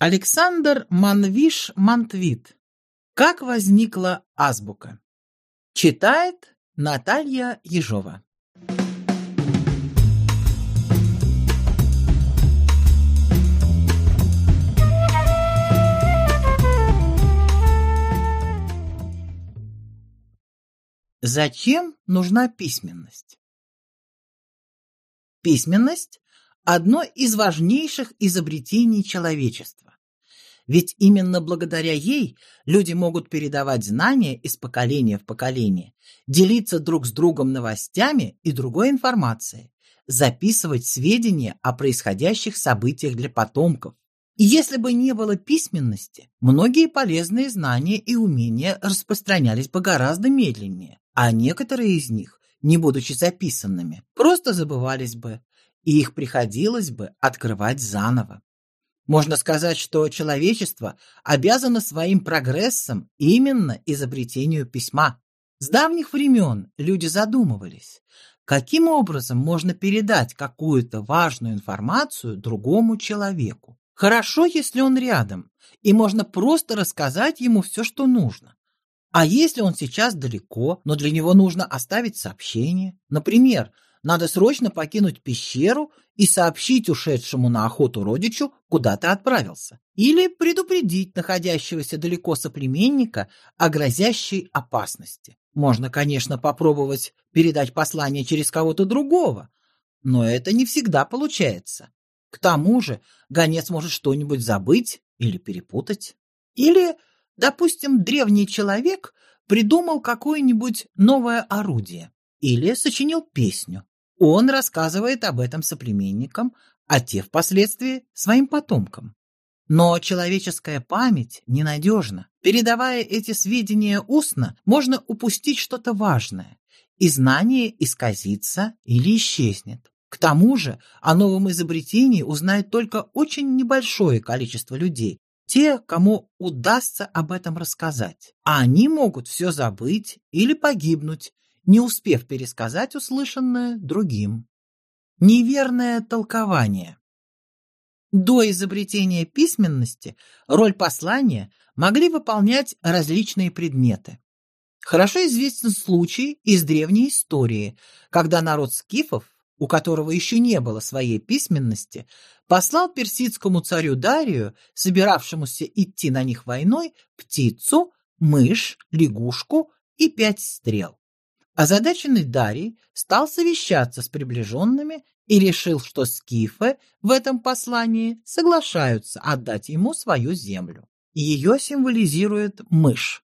Александр Манвиш Мантвит. Как возникла азбука? Читает Наталья Ежова. Зачем нужна письменность? Письменность – одно из важнейших изобретений человечества. Ведь именно благодаря ей люди могут передавать знания из поколения в поколение, делиться друг с другом новостями и другой информацией, записывать сведения о происходящих событиях для потомков. И если бы не было письменности, многие полезные знания и умения распространялись бы гораздо медленнее, а некоторые из них, не будучи записанными, просто забывались бы, и их приходилось бы открывать заново. Можно сказать, что человечество обязано своим прогрессом именно изобретению письма. С давних времен люди задумывались, каким образом можно передать какую-то важную информацию другому человеку. Хорошо, если он рядом, и можно просто рассказать ему все, что нужно. А если он сейчас далеко, но для него нужно оставить сообщение, например, надо срочно покинуть пещеру и сообщить ушедшему на охоту родичу, куда ты отправился. Или предупредить находящегося далеко соплеменника о грозящей опасности. Можно, конечно, попробовать передать послание через кого-то другого, но это не всегда получается. К тому же гонец может что-нибудь забыть или перепутать. Или, допустим, древний человек придумал какое-нибудь новое орудие или сочинил песню. Он рассказывает об этом соплеменникам, а те впоследствии своим потомкам. Но человеческая память ненадежна. Передавая эти сведения устно, можно упустить что-то важное, и знание исказится или исчезнет. К тому же о новом изобретении узнает только очень небольшое количество людей, те, кому удастся об этом рассказать. А они могут все забыть или погибнуть, не успев пересказать услышанное другим. Неверное толкование. До изобретения письменности роль послания могли выполнять различные предметы. Хорошо известен случай из древней истории, когда народ скифов, у которого еще не было своей письменности, послал персидскому царю Дарию, собиравшемуся идти на них войной, птицу, мышь, лягушку и пять стрел. Озадаченный Дарий стал совещаться с приближенными и решил, что скифы в этом послании соглашаются отдать ему свою землю. Ее символизирует мышь,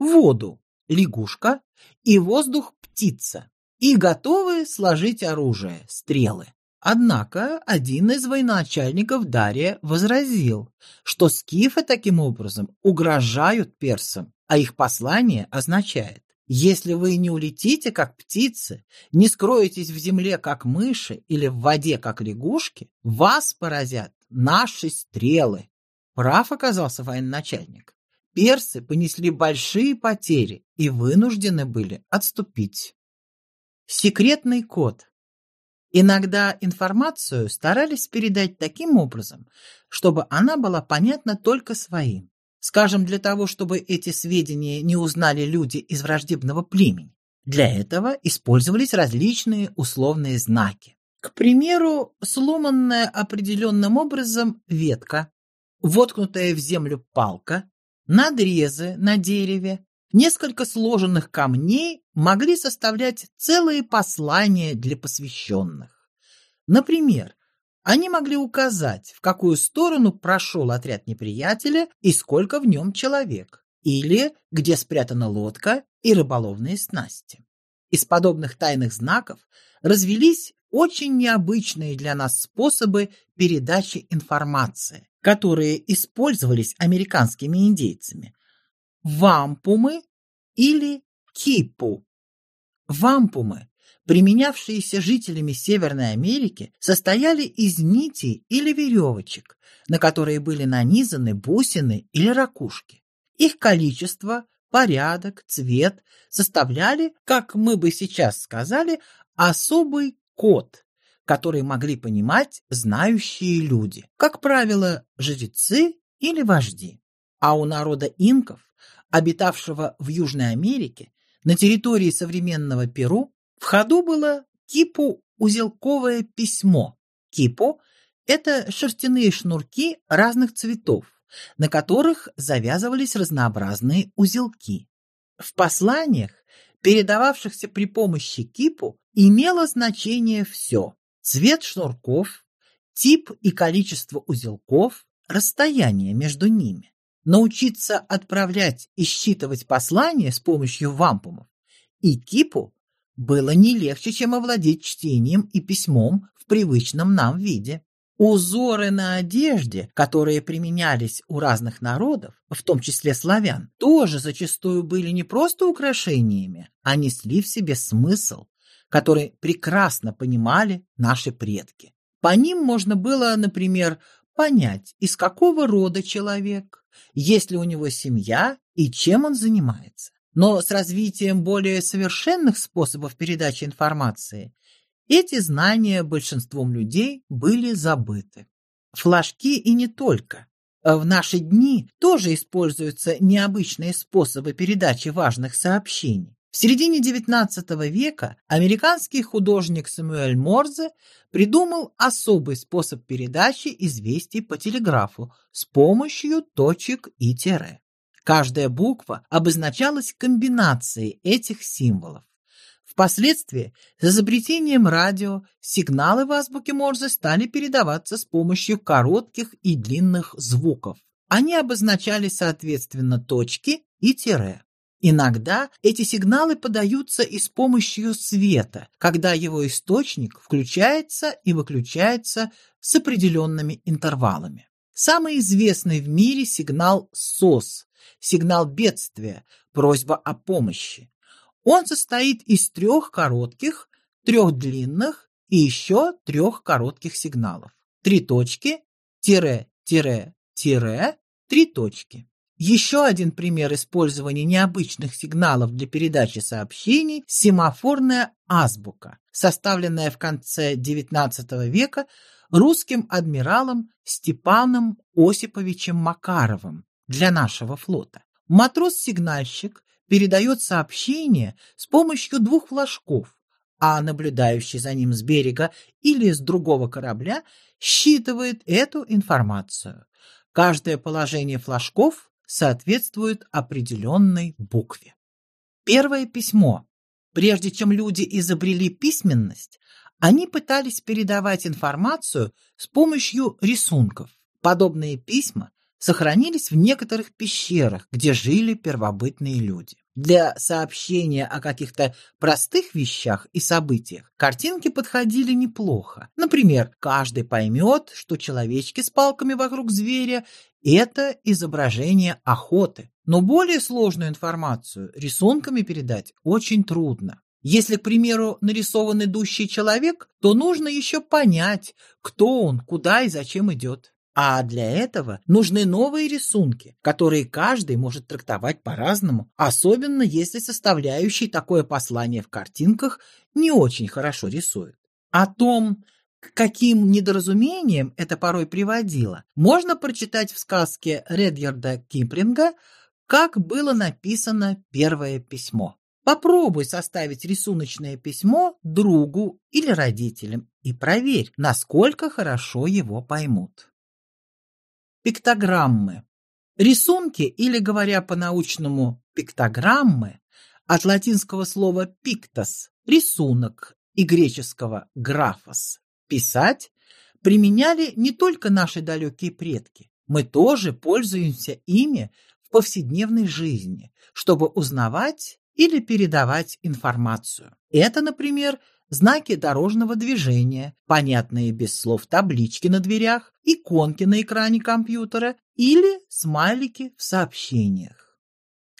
воду – лягушка и воздух – птица, и готовы сложить оружие – стрелы. Однако один из военачальников Дария возразил, что скифы таким образом угрожают персам, а их послание означает если вы не улетите, как птицы, не скроетесь в земле, как мыши, или в воде, как лягушки, вас поразят наши стрелы. Прав оказался военачальник. Персы понесли большие потери и вынуждены были отступить. Секретный код. Иногда информацию старались передать таким образом, чтобы она была понятна только своим. Скажем, для того, чтобы эти сведения не узнали люди из враждебного племени. Для этого использовались различные условные знаки. К примеру, сломанная определенным образом ветка, воткнутая в землю палка, надрезы на дереве, несколько сложенных камней могли составлять целые послания для посвященных. Например, они могли указать, в какую сторону прошел отряд неприятеля и сколько в нем человек, или где спрятана лодка и рыболовные снасти. Из подобных тайных знаков развелись очень необычные для нас способы передачи информации, которые использовались американскими индейцами. Вампумы или кипу. Вампумы применявшиеся жителями Северной Америки, состояли из нитей или веревочек, на которые были нанизаны бусины или ракушки. Их количество, порядок, цвет составляли, как мы бы сейчас сказали, особый код, который могли понимать знающие люди, как правило, жрецы или вожди. А у народа инков, обитавшего в Южной Америке, на территории современного Перу, в ходу было кипу-узелковое письмо. Кипу – это шерстяные шнурки разных цветов, на которых завязывались разнообразные узелки. В посланиях, передававшихся при помощи кипу, имело значение все – цвет шнурков, тип и количество узелков, расстояние между ними. Научиться отправлять и считывать послания с помощью вампумов и кипу было не легче, чем овладеть чтением и письмом в привычном нам виде. Узоры на одежде, которые применялись у разных народов, в том числе славян, тоже зачастую были не просто украшениями, а несли в себе смысл, который прекрасно понимали наши предки. По ним можно было, например, понять, из какого рода человек, есть ли у него семья и чем он занимается. Но с развитием более совершенных способов передачи информации эти знания большинством людей были забыты. Флажки и не только. В наши дни тоже используются необычные способы передачи важных сообщений. В середине XIX века американский художник Самуэль Морзе придумал особый способ передачи известий по телеграфу с помощью точек и тире. Каждая буква обозначалась комбинацией этих символов. Впоследствии, с изобретением радио, сигналы в азбуке Морзе стали передаваться с помощью коротких и длинных звуков. Они обозначали, соответственно, точки и тире. Иногда эти сигналы подаются и с помощью света, когда его источник включается и выключается с определенными интервалами. Самый известный в мире сигнал СОС – сигнал бедствия, просьба о помощи. Он состоит из трех коротких, трех длинных и еще трех коротких сигналов. Три точки, тире, тире, тире, три точки. Еще один пример использования необычных сигналов для передачи сообщений – семафорная азбука, составленная в конце XIX века русским адмиралом Степаном Осиповичем Макаровым для нашего флота. Матрос-сигнальщик передает сообщение с помощью двух флажков, а наблюдающий за ним с берега или с другого корабля считывает эту информацию. Каждое положение флажков соответствует определенной букве. Первое письмо. Прежде чем люди изобрели письменность, они пытались передавать информацию с помощью рисунков. Подобные письма сохранились в некоторых пещерах, где жили первобытные люди. Для сообщения о каких-то простых вещах и событиях картинки подходили неплохо. Например, каждый поймет, что человечки с палками вокруг зверя – это изображение охоты. Но более сложную информацию рисунками передать очень трудно. Если, к примеру, нарисован идущий человек, то нужно еще понять, кто он, куда и зачем идет. А для этого нужны новые рисунки, которые каждый может трактовать по-разному, особенно если составляющий такое послание в картинках не очень хорошо рисует. О том, к каким недоразумениям это порой приводило, можно прочитать в сказке Редьярда Киплинга «Как было написано первое письмо». Попробуй составить рисуночное письмо другу или родителям и проверь, насколько хорошо его поймут. Пиктограммы. Рисунки, или, говоря по-научному, пиктограммы, от латинского слова «pictus» – рисунок, и греческого «графос» – писать, применяли не только наши далекие предки. Мы тоже пользуемся ими в повседневной жизни, чтобы узнавать или передавать информацию. Это, например, знаки дорожного движения, понятные без слов таблички на дверях, иконки на экране компьютера или смайлики в сообщениях.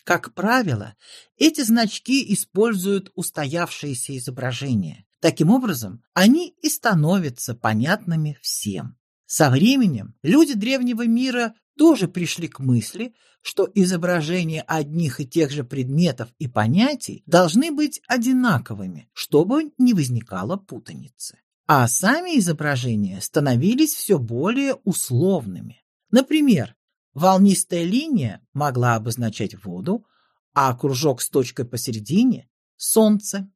Как правило, эти значки используют устоявшиеся изображения. Таким образом, они и становятся понятными всем. Со временем люди древнего мира тоже пришли к мысли, что изображения одних и тех же предметов и понятий должны быть одинаковыми, чтобы не возникало путаницы. А сами изображения становились все более условными. Например, Волнистая линия могла обозначать воду, а кружок с точкой посередине – солнце.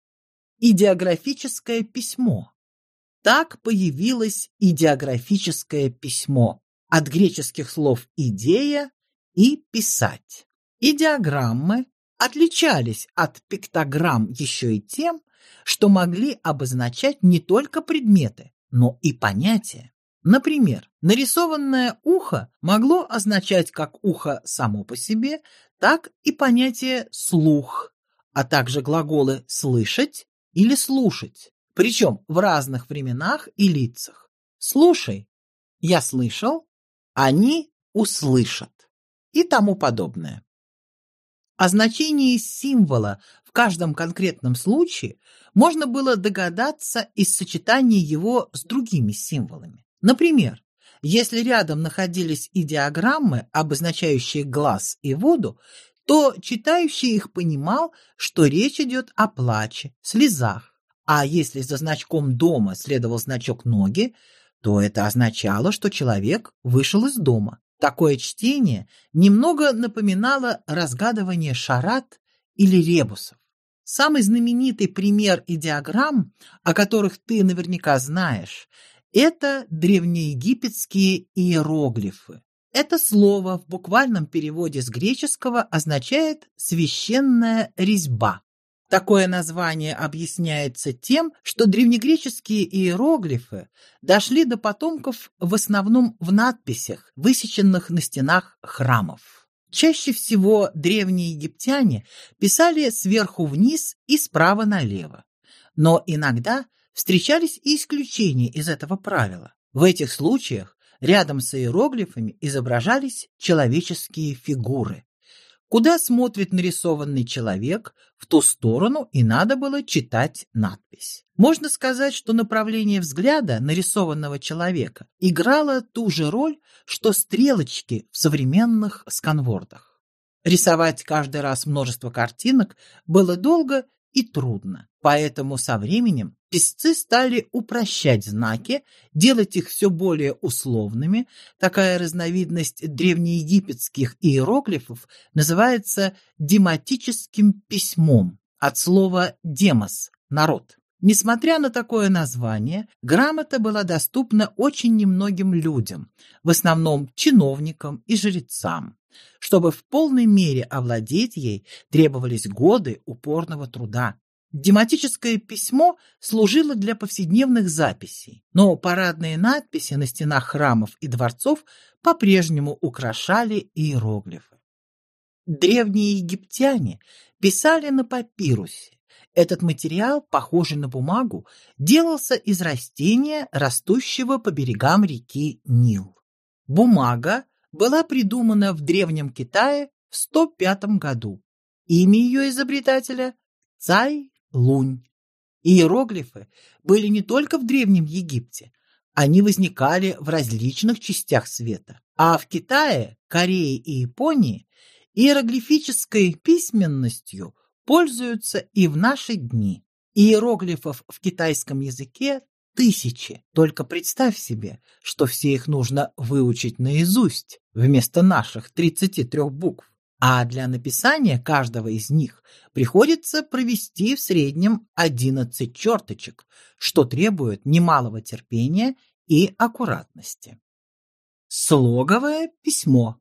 Идеографическое письмо. Так появилось идеографическое письмо от греческих слов «идея» и «писать». Идеограммы отличались от пиктограмм еще и тем, что могли обозначать не только предметы, но и понятия. Например, нарисованное ухо могло означать как ухо само по себе, так и понятие «слух», а также глаголы «слышать» или «слушать», причем в разных временах и лицах. «Слушай, я слышал, они услышат» и тому подобное. О значении символа в каждом конкретном случае можно было догадаться из сочетания его с другими символами. Например, если рядом находились идеограммы, обозначающие глаз и воду, то читающий их понимал, что речь идет о плаче, слезах. А если за значком дома следовал значок ноги, то это означало, что человек вышел из дома. Такое чтение немного напоминало разгадывание шарат или ребусов. Самый знаменитый пример идеограмм, о которых ты наверняка знаешь, это древнеегипетские иероглифы. Это слово в буквальном переводе с греческого означает «священная резьба». Такое название объясняется тем, что древнегреческие иероглифы дошли до потомков в основном в надписях, высеченных на стенах храмов. Чаще всего древние египтяне писали сверху вниз и справа налево. Но иногда встречались и исключения из этого правила. В этих случаях рядом с иероглифами изображались человеческие фигуры. Куда смотрит нарисованный человек, в ту сторону и надо было читать надпись. Можно сказать, что направление взгляда нарисованного человека играло ту же роль, что стрелочки в современных сканвордах. Рисовать каждый раз множество картинок было долго и трудно. Поэтому со временем писцы стали упрощать знаки, делать их все более условными. Такая разновидность древнеегипетских иероглифов называется дематическим письмом от слова «демос» – «народ». Несмотря на такое название, грамота была доступна очень немногим людям, в основном чиновникам и жрецам. Чтобы в полной мере овладеть ей, требовались годы упорного труда. Дематическое письмо служило для повседневных записей, но парадные надписи на стенах храмов и дворцов по-прежнему украшали иероглифы. Древние египтяне писали на папирусе. Этот материал, похожий на бумагу, делался из растения, растущего по берегам реки Нил. Бумага была придумана в Древнем Китае в 105 году. Имя ее изобретателя – Цай Лунь. Иероглифы были не только в Древнем Египте, они возникали в различных частях света. А в Китае, Корее и Японии иероглифической письменностью пользуются и в наши дни. Иероглифов в китайском языке тысячи. Только представь себе, что все их нужно выучить наизусть вместо наших 33 букв а для написания каждого из них приходится провести в среднем 11 черточек, что требует немалого терпения и аккуратности. Слоговое письмо.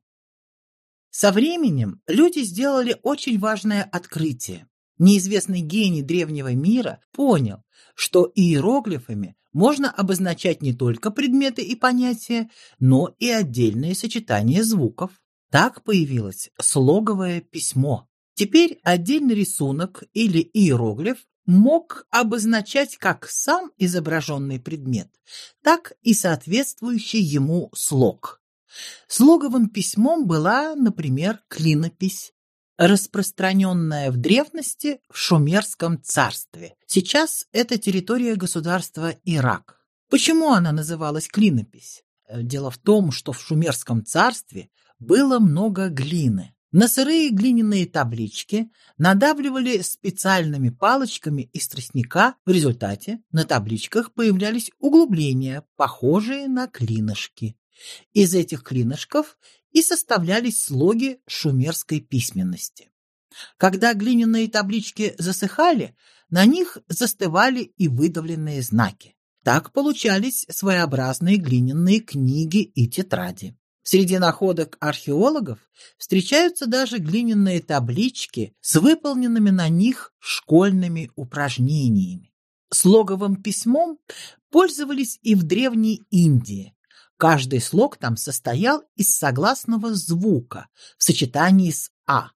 Со временем люди сделали очень важное открытие. Неизвестный гений древнего мира понял, что иероглифами можно обозначать не только предметы и понятия, но и отдельные сочетания звуков. Так появилось слоговое письмо. Теперь отдельный рисунок или иероглиф мог обозначать как сам изображенный предмет, так и соответствующий ему слог. Слоговым письмом была, например, клинопись, распространенная в древности в Шумерском царстве. Сейчас это территория государства Ирак. Почему она называлась клинопись? Дело в том, что в Шумерском царстве было много глины. На сырые глиняные таблички надавливали специальными палочками из тростника. В результате на табличках появлялись углубления, похожие на клинышки. Из этих клинышков и составлялись слоги шумерской письменности. Когда глиняные таблички засыхали, на них застывали и выдавленные знаки. Так получались своеобразные глиняные книги и тетради. Среди находок археологов встречаются даже глиняные таблички с выполненными на них школьными упражнениями. Слоговым письмом пользовались и в Древней Индии. Каждый слог там состоял из согласного звука в сочетании с «а»,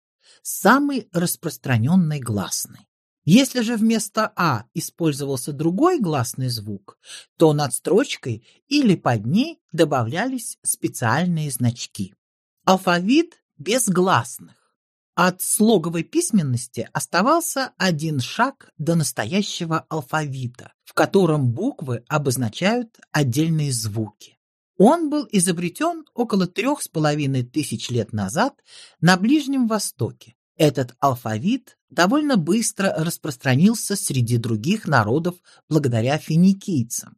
самый распространенный гласный. Если же вместо «а» использовался другой гласный звук, то над строчкой или под ней добавлялись специальные значки. Алфавит без гласных. От слоговой письменности оставался один шаг до настоящего алфавита, в котором буквы обозначают отдельные звуки. Он был изобретен около трех с половиной тысяч лет назад на Ближнем Востоке. Этот алфавит довольно быстро распространился среди других народов благодаря финикийцам.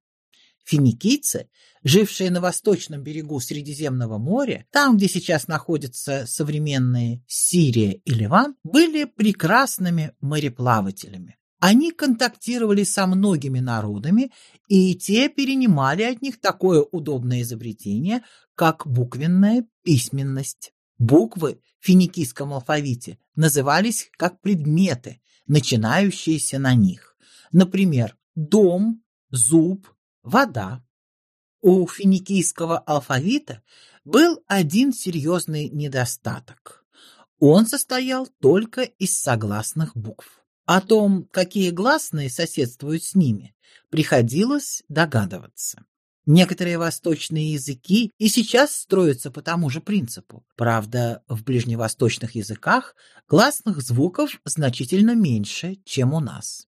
Финикийцы, жившие на восточном берегу Средиземного моря, там, где сейчас находятся современные Сирия и Ливан, были прекрасными мореплавателями. Они контактировали со многими народами, и те перенимали от них такое удобное изобретение, как буквенная письменность. Буквы в финикийском алфавите назывались как предметы, начинающиеся на них. Например, дом, зуб, вода. У финикийского алфавита был один серьезный недостаток. Он состоял только из согласных букв. О том, какие гласные соседствуют с ними, приходилось догадываться. Некоторые восточные языки и сейчас строятся по тому же принципу. Правда, в ближневосточных языках гласных звуков значительно меньше, чем у нас.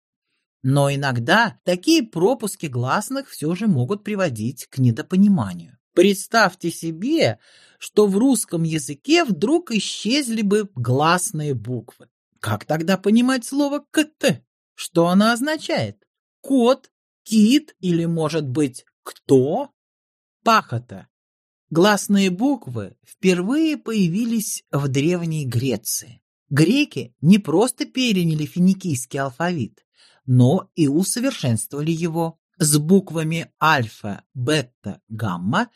Но иногда такие пропуски гласных все же могут приводить к недопониманию. Представьте себе, что в русском языке вдруг исчезли бы гласные буквы. Как тогда понимать слово «кт»? Что оно означает? Кот, кит или, может быть, кто? Пахота. Гласные буквы впервые появились в Древней Греции. Греки не просто переняли финикийский алфавит, но и усовершенствовали его. С буквами альфа, бета, гамма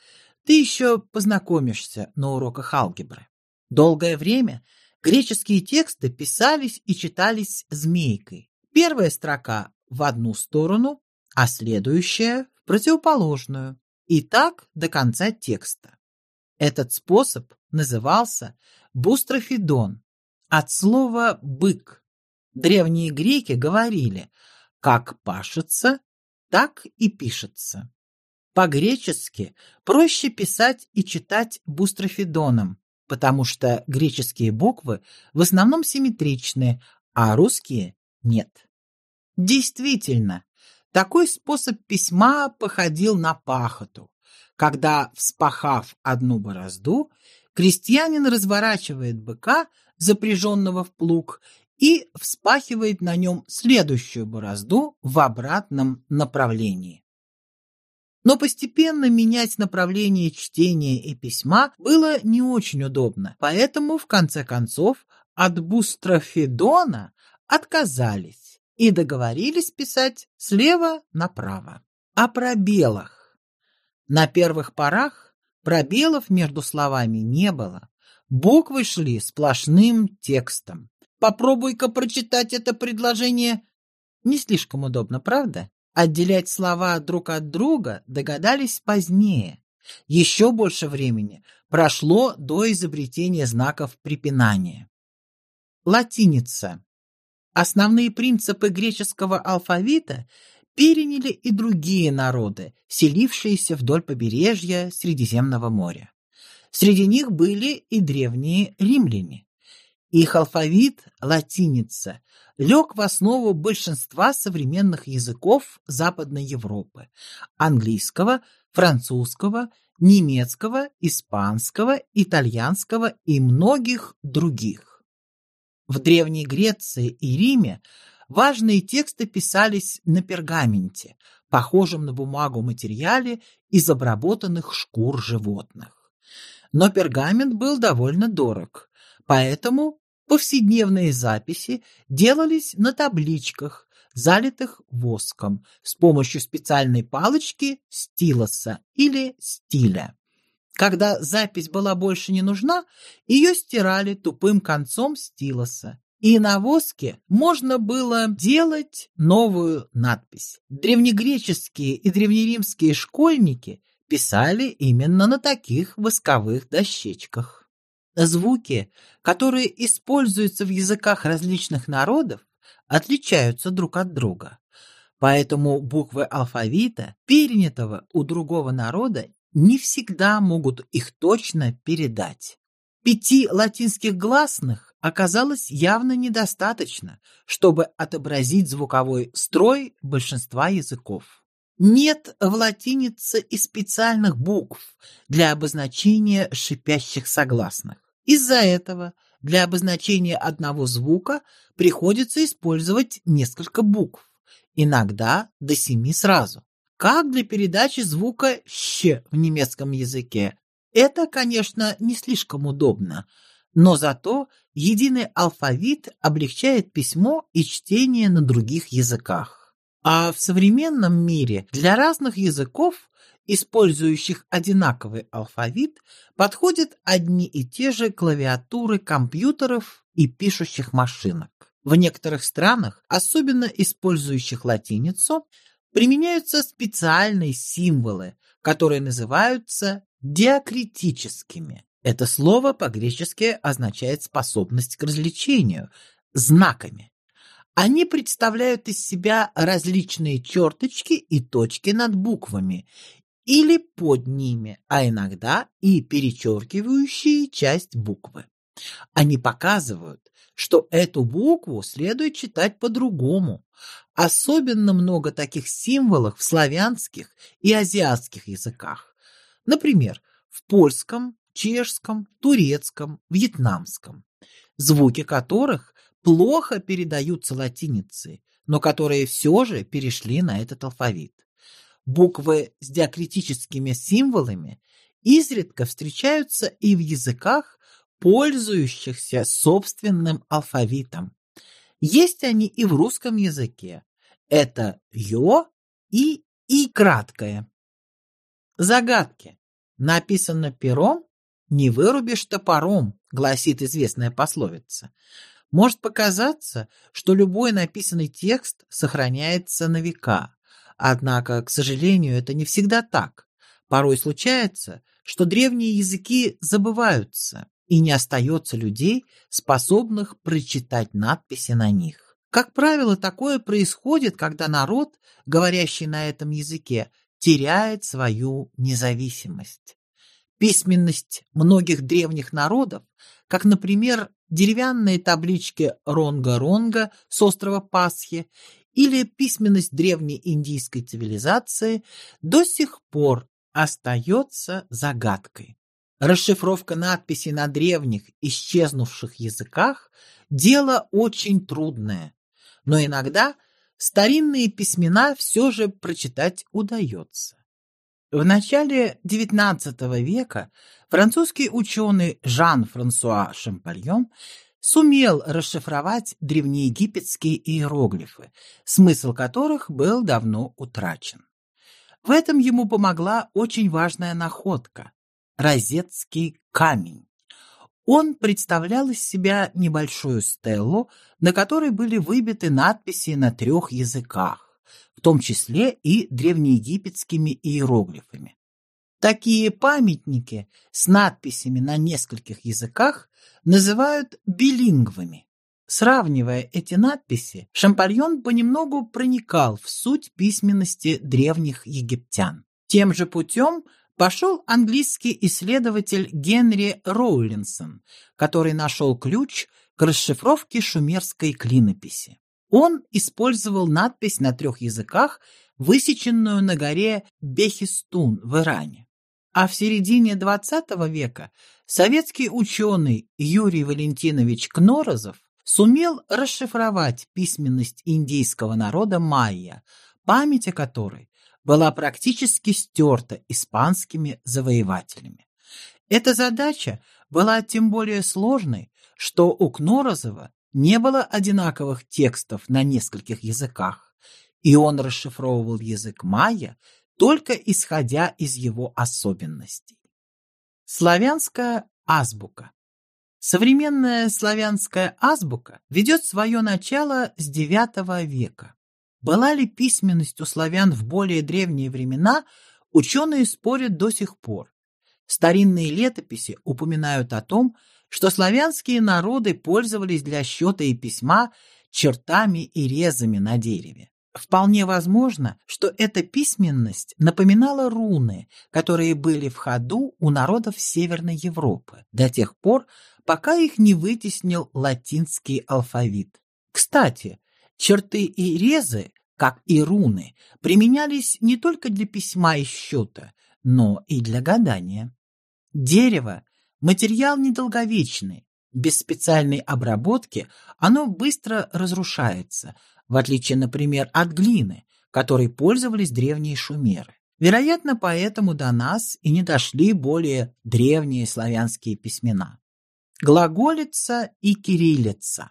ты еще познакомишься на уроках алгебры. Долгое время греческие тексты писались и читались змейкой. Первая строка в одну сторону, а следующая противоположную, и так до конца текста. Этот способ назывался бустрофидон, от слова «бык». Древние греки говорили «как пашется, так и пишется». По-гречески проще писать и читать бустрофидоном, потому что греческие буквы в основном симметричны, а русские нет. Действительно, такой способ письма походил на пахоту, когда, вспахав одну борозду, крестьянин разворачивает быка, запряженного в плуг, и вспахивает на нем следующую борозду в обратном направлении. Но постепенно менять направление чтения и письма было не очень удобно, поэтому в конце концов от бустрофедона отказались и договорились писать слева направо. О пробелах. На первых порах пробелов между словами не было. Буквы шли сплошным текстом. Попробуй-ка прочитать это предложение. Не слишком удобно, правда? Отделять слова друг от друга догадались позднее. Еще больше времени прошло до изобретения знаков препинания. Латиница. Основные принципы греческого алфавита переняли и другие народы, селившиеся вдоль побережья Средиземного моря. Среди них были и древние римляне. Их алфавит, латиница, лег в основу большинства современных языков Западной Европы – английского, французского, немецкого, испанского, итальянского и многих других. В Древней Греции и Риме важные тексты писались на пергаменте, похожем на бумагу материале из обработанных шкур животных. Но пергамент был довольно дорог, поэтому повседневные записи делались на табличках, залитых воском, с помощью специальной палочки стилоса или стиля. Когда запись была больше не нужна, ее стирали тупым концом стилоса. И на воске можно было делать новую надпись. Древнегреческие и древнеримские школьники писали именно на таких восковых дощечках. Звуки, которые используются в языках различных народов, отличаются друг от друга. Поэтому буквы алфавита, перенятого у другого народа, не всегда могут их точно передать. Пяти латинских гласных оказалось явно недостаточно, чтобы отобразить звуковой строй большинства языков. Нет в латинице и специальных букв для обозначения шипящих согласных. Из-за этого для обозначения одного звука приходится использовать несколько букв, иногда до семи сразу как для передачи звука «щ» в немецком языке. Это, конечно, не слишком удобно, но зато единый алфавит облегчает письмо и чтение на других языках. А в современном мире для разных языков, использующих одинаковый алфавит, подходят одни и те же клавиатуры компьютеров и пишущих машинок. В некоторых странах, особенно использующих латиницу, применяются специальные символы, которые называются диакритическими. Это слово по-гречески означает способность к развлечению, знаками. Они представляют из себя различные черточки и точки над буквами или под ними, а иногда и перечеркивающие часть буквы. Они показывают, что эту букву следует читать по-другому. Особенно много таких символов в славянских и азиатских языках. Например, в польском, чешском, турецком, вьетнамском, звуки которых плохо передаются латиницей, но которые все же перешли на этот алфавит. Буквы с диакритическими символами изредка встречаются и в языках, пользующихся собственным алфавитом. Есть они и в русском языке. Это «ё» и «и» краткое. Загадки. Написано пером, не вырубишь топором, гласит известная пословица. Может показаться, что любой написанный текст сохраняется на века. Однако, к сожалению, это не всегда так. Порой случается, что древние языки забываются, и не остается людей, способных прочитать надписи на них. Как правило, такое происходит, когда народ, говорящий на этом языке, теряет свою независимость. Письменность многих древних народов, как, например, деревянные таблички Ронга-Ронга с острова Пасхи или письменность древней индийской цивилизации, до сих пор остается загадкой. Расшифровка надписей на древних, исчезнувших языках – дело очень трудное, но иногда старинные письмена все же прочитать удается. В начале XIX века французский ученый Жан-Франсуа Шампальон сумел расшифровать древнеегипетские иероглифы, смысл которых был давно утрачен. В этом ему помогла очень важная находка Розетский камень. Он представлял из себя небольшую стелу, на которой были выбиты надписи на трех языках, в том числе и древнеегипетскими иероглифами. Такие памятники с надписями на нескольких языках называют билингвами. Сравнивая эти надписи, Шампальон понемногу проникал в суть письменности древних египтян. Тем же путем пошел английский исследователь Генри Роулинсон, который нашел ключ к расшифровке шумерской клинописи. Он использовал надпись на трех языках, высеченную на горе Бехистун в Иране. А в середине XX века советский ученый Юрий Валентинович Кнорозов сумел расшифровать письменность индейского народа майя, память о которой была практически стерта испанскими завоевателями. Эта задача была тем более сложной, что у Кнорозова не было одинаковых текстов на нескольких языках, и он расшифровывал язык майя только исходя из его особенностей. Славянская азбука Современная славянская азбука ведет свое начало с IX века. Была ли письменность у славян в более древние времена, ученые спорят до сих пор. Старинные летописи упоминают о том, что славянские народы пользовались для счета и письма чертами и резами на дереве. Вполне возможно, что эта письменность напоминала руны, которые были в ходу у народов Северной Европы до тех пор, пока их не вытеснил латинский алфавит. Кстати, Черты и резы, как и руны, применялись не только для письма и счета, но и для гадания. Дерево – материал недолговечный. Без специальной обработки оно быстро разрушается, в отличие, например, от глины, которой пользовались древние шумеры. Вероятно, поэтому до нас и не дошли более древние славянские письмена. Глаголица и кириллица.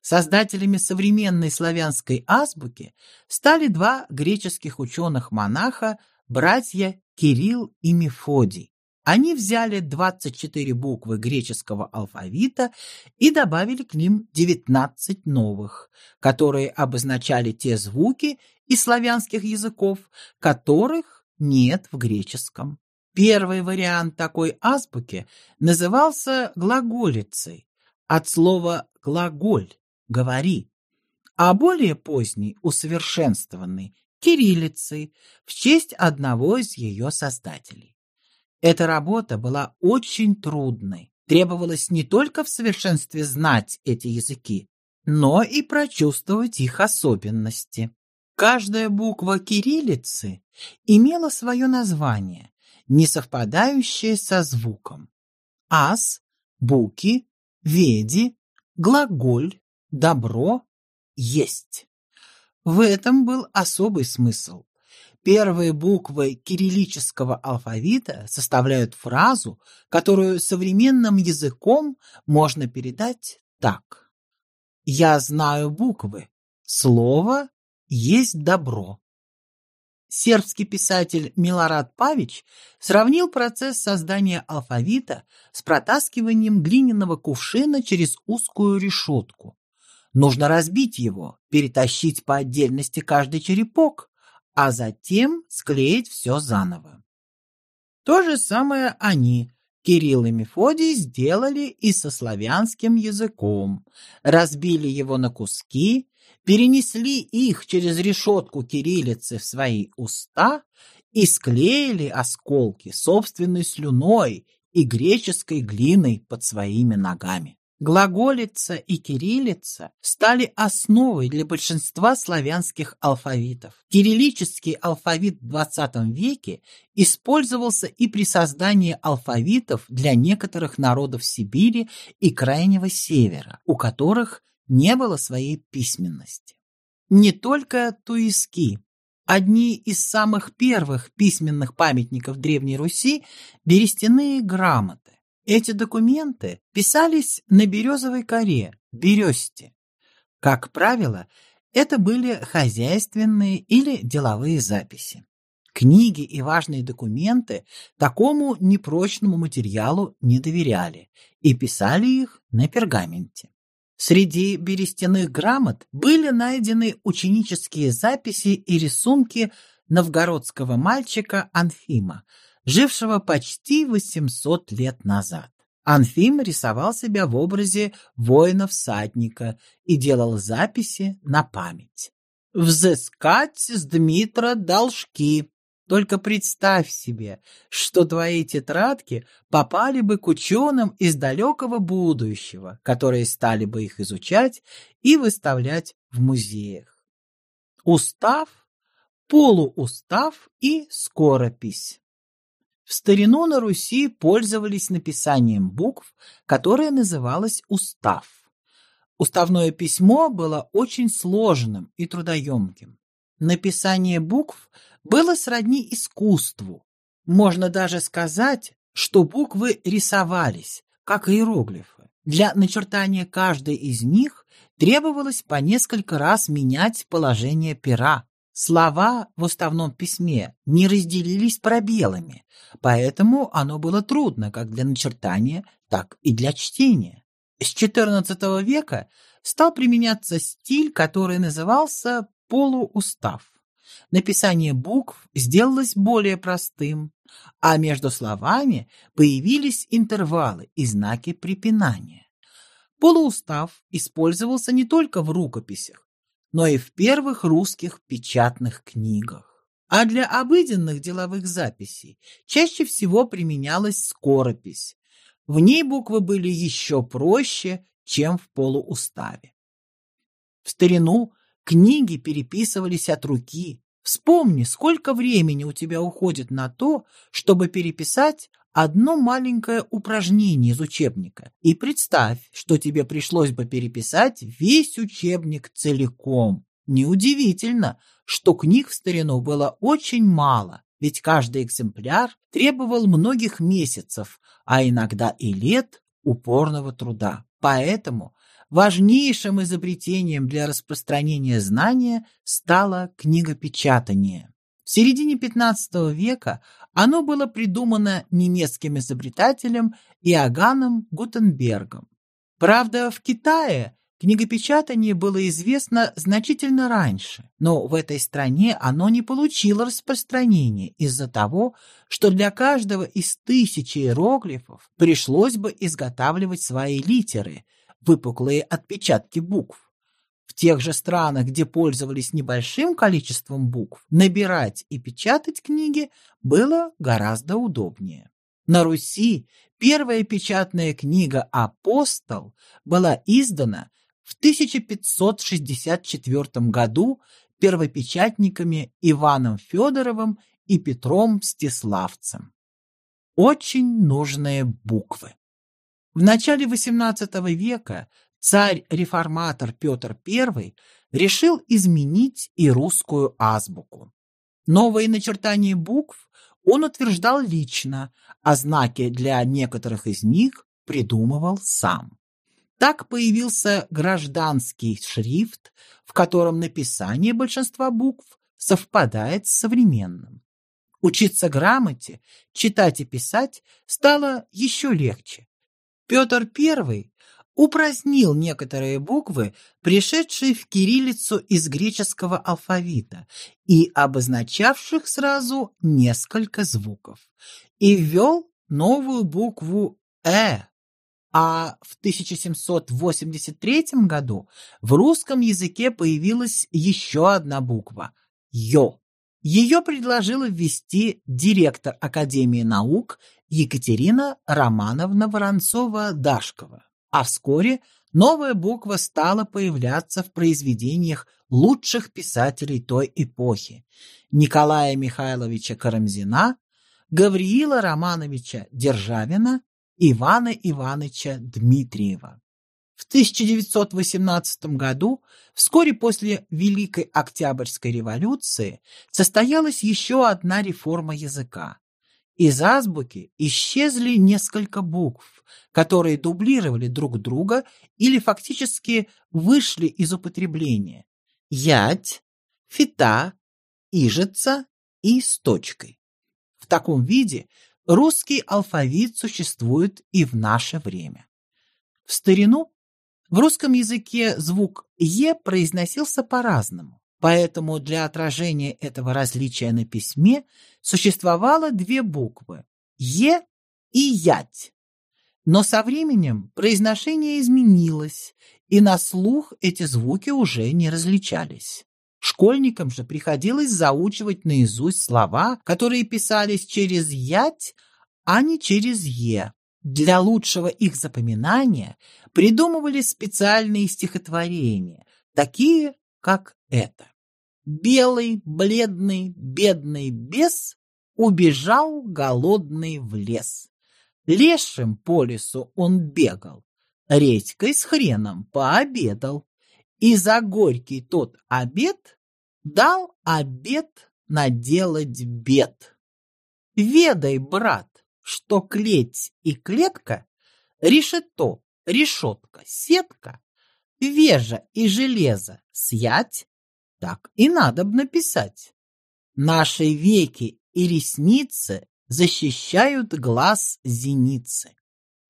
Создателями современной славянской азбуки стали два греческих ученых-монаха, братья Кирилл и Мефодий. Они взяли 24 буквы греческого алфавита и добавили к ним 19 новых, которые обозначали те звуки из славянских языков, которых нет в греческом. Первый вариант такой азбуки назывался глаголицей от слова «глаголь» говори, а более поздний, усовершенствованный, кириллицей в честь одного из ее создателей. Эта работа была очень трудной. Требовалось не только в совершенстве знать эти языки, но и прочувствовать их особенности. Каждая буква кириллицы имела свое название, не совпадающее со звуком. Ас, буки, веди, глаголь, добро есть. В этом был особый смысл. Первые буквы кириллического алфавита составляют фразу, которую современным языком можно передать так. «Я знаю буквы. Слово есть добро». Сербский писатель Милорад Павич сравнил процесс создания алфавита с протаскиванием глиняного кувшина через узкую решетку. Нужно разбить его, перетащить по отдельности каждый черепок, а затем склеить все заново. То же самое они, Кирилл и Мефодий, сделали и со славянским языком. Разбили его на куски, перенесли их через решетку кириллицы в свои уста и склеили осколки собственной слюной и греческой глиной под своими ногами. Глаголица и кириллица стали основой для большинства славянских алфавитов. Кириллический алфавит в XX веке использовался и при создании алфавитов для некоторых народов Сибири и Крайнего Севера, у которых не было своей письменности. Не только туиски. Одни из самых первых письменных памятников Древней Руси – берестяные грамоты. Эти документы писались на березовой коре, бересте. Как правило, это были хозяйственные или деловые записи. Книги и важные документы такому непрочному материалу не доверяли и писали их на пергаменте. Среди берестяных грамот были найдены ученические записи и рисунки новгородского мальчика Анфима, жившего почти 800 лет назад. Анфим рисовал себя в образе воина-всадника и делал записи на память. «Взыскать с Дмитра должки», только представь себе, что твои тетрадки попали бы к ученым из далекого будущего, которые стали бы их изучать и выставлять в музеях. Устав, полуустав и скоропись. В старину на Руси пользовались написанием букв, которое называлось устав. Уставное письмо было очень сложным и трудоемким. Написание букв было сродни искусству. Можно даже сказать, что буквы рисовались, как иероглифы. Для начертания каждой из них требовалось по несколько раз менять положение пера. Слова в уставном письме не разделились пробелами, поэтому оно было трудно как для начертания, так и для чтения. С XIV века стал применяться стиль, который назывался полуустав. Написание букв сделалось более простым, а между словами появились интервалы и знаки препинания. Полуустав использовался не только в рукописях, но и в первых русских печатных книгах. А для обыденных деловых записей чаще всего применялась скоропись, в ней буквы были еще проще, чем в полууставе. В старину книги переписывались от руки. Вспомни, сколько времени у тебя уходит на то, чтобы переписать одно маленькое упражнение из учебника. И представь, что тебе пришлось бы переписать весь учебник целиком. Неудивительно, что книг в старину было очень мало, ведь каждый экземпляр требовал многих месяцев, а иногда и лет упорного труда. Поэтому важнейшим изобретением для распространения знания стало книгопечатание. В середине XV века оно было придумано немецким изобретателем Иоганном Гутенбергом. Правда, в Китае Книгопечатание было известно значительно раньше, но в этой стране оно не получило распространения из-за того, что для каждого из тысячи иероглифов пришлось бы изготавливать свои литеры, выпуклые отпечатки букв. В тех же странах, где пользовались небольшим количеством букв, набирать и печатать книги было гораздо удобнее. На Руси первая печатная книга «Апостол» была издана в 1564 году первопечатниками Иваном Федоровым и Петром Мстиславцем. Очень нужные буквы. В начале XVIII века царь-реформатор Петр I решил изменить и русскую азбуку. Новые начертания букв он утверждал лично, а знаки для некоторых из них придумывал сам. Так появился гражданский шрифт, в котором написание большинства букв совпадает с современным. Учиться грамоте, читать и писать стало еще легче. Петр I упразднил некоторые буквы, пришедшие в кириллицу из греческого алфавита и обозначавших сразу несколько звуков, и ввел новую букву «э», а в 1783 году в русском языке появилась еще одна буква – «ё». Ее предложила ввести директор Академии наук Екатерина Романовна Воронцова-Дашкова. А вскоре новая буква стала появляться в произведениях лучших писателей той эпохи – Николая Михайловича Карамзина, Гавриила Романовича Державина Ивана Ивановича Дмитриева. В 1918 году, вскоре после Великой Октябрьской революции, состоялась еще одна реформа языка. Из азбуки исчезли несколько букв, которые дублировали друг друга или фактически вышли из употребления. Ять, фита, ижица и с точкой. В таком виде русский алфавит существует и в наше время. В старину в русском языке звук «е» произносился по-разному, поэтому для отражения этого различия на письме существовало две буквы «е» и «ять». Но со временем произношение изменилось, и на слух эти звуки уже не различались. Школьникам же приходилось заучивать наизусть слова, которые писались через «ять», а не через «е». Для лучшего их запоминания придумывали специальные стихотворения, такие, как это. Белый, бледный, бедный бес убежал голодный в лес. Лешим по лесу он бегал, редькой с хреном пообедал, и за горький тот обед дал обед наделать бед. Ведай, брат, что клеть и клетка, решето, решетка, сетка, вежа и железо сять, так и надо б написать. Наши веки и ресницы защищают глаз зеницы.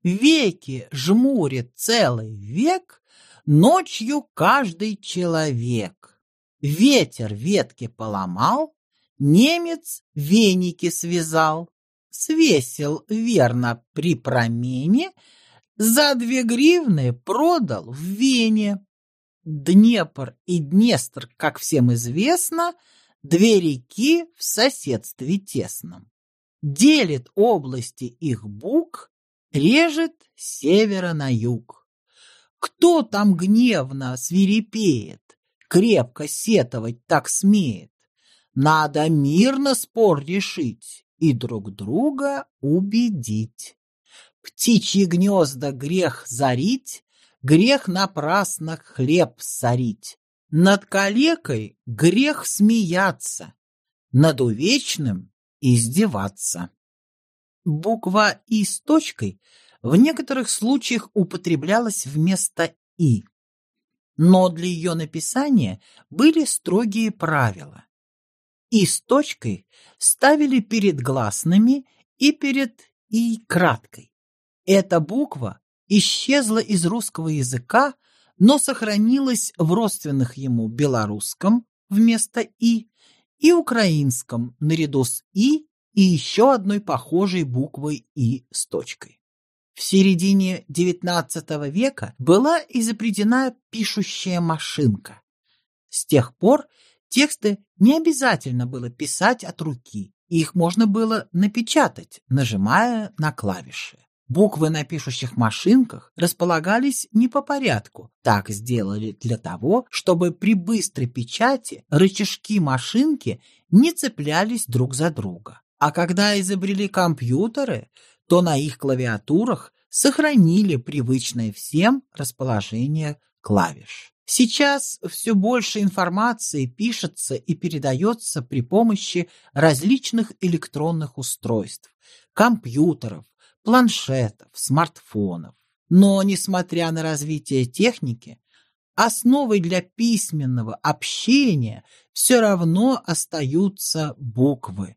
Веки жмурит целый век, ночью каждый человек. Ветер ветки поломал, немец веники связал, свесил верно при промене, за две гривны продал в Вене. Днепр и Днестр, как всем известно, две реки в соседстве тесном. Делит области их бук, режет севера на юг. Кто там гневно свирепеет, крепко сетовать так смеет? Надо мирно спор решить и друг друга убедить. Птичьи гнезда грех зарить, грех напрасно хлеб сорить. Над калекой грех смеяться, над увечным издеваться. Буква «и» с точкой в некоторых случаях употреблялась вместо «и». Но для ее написания были строгие правила. «И» с точкой ставили перед гласными и перед «и» краткой. Эта буква исчезла из русского языка но сохранилось в родственных ему белорусском вместо «и» и украинском наряду с «и» и еще одной похожей буквой «и» с точкой. В середине XIX века была изобретена пишущая машинка. С тех пор тексты не обязательно было писать от руки, их можно было напечатать, нажимая на клавиши. Буквы на пишущих машинках располагались не по порядку. Так сделали для того, чтобы при быстрой печати рычажки машинки не цеплялись друг за друга. А когда изобрели компьютеры, то на их клавиатурах сохранили привычное всем расположение клавиш. Сейчас все больше информации пишется и передается при помощи различных электронных устройств, компьютеров, планшетов, смартфонов. Но, несмотря на развитие техники, основой для письменного общения все равно остаются буквы.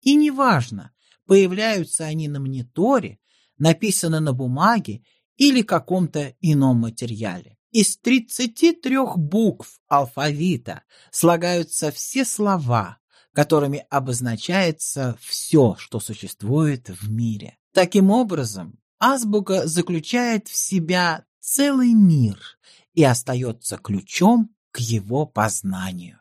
И неважно, появляются они на мониторе, написаны на бумаге или каком-то ином материале. Из 33 букв алфавита слагаются все слова, которыми обозначается все, что существует в мире. Таким образом, азбука заключает в себя целый мир и остается ключом к его познанию.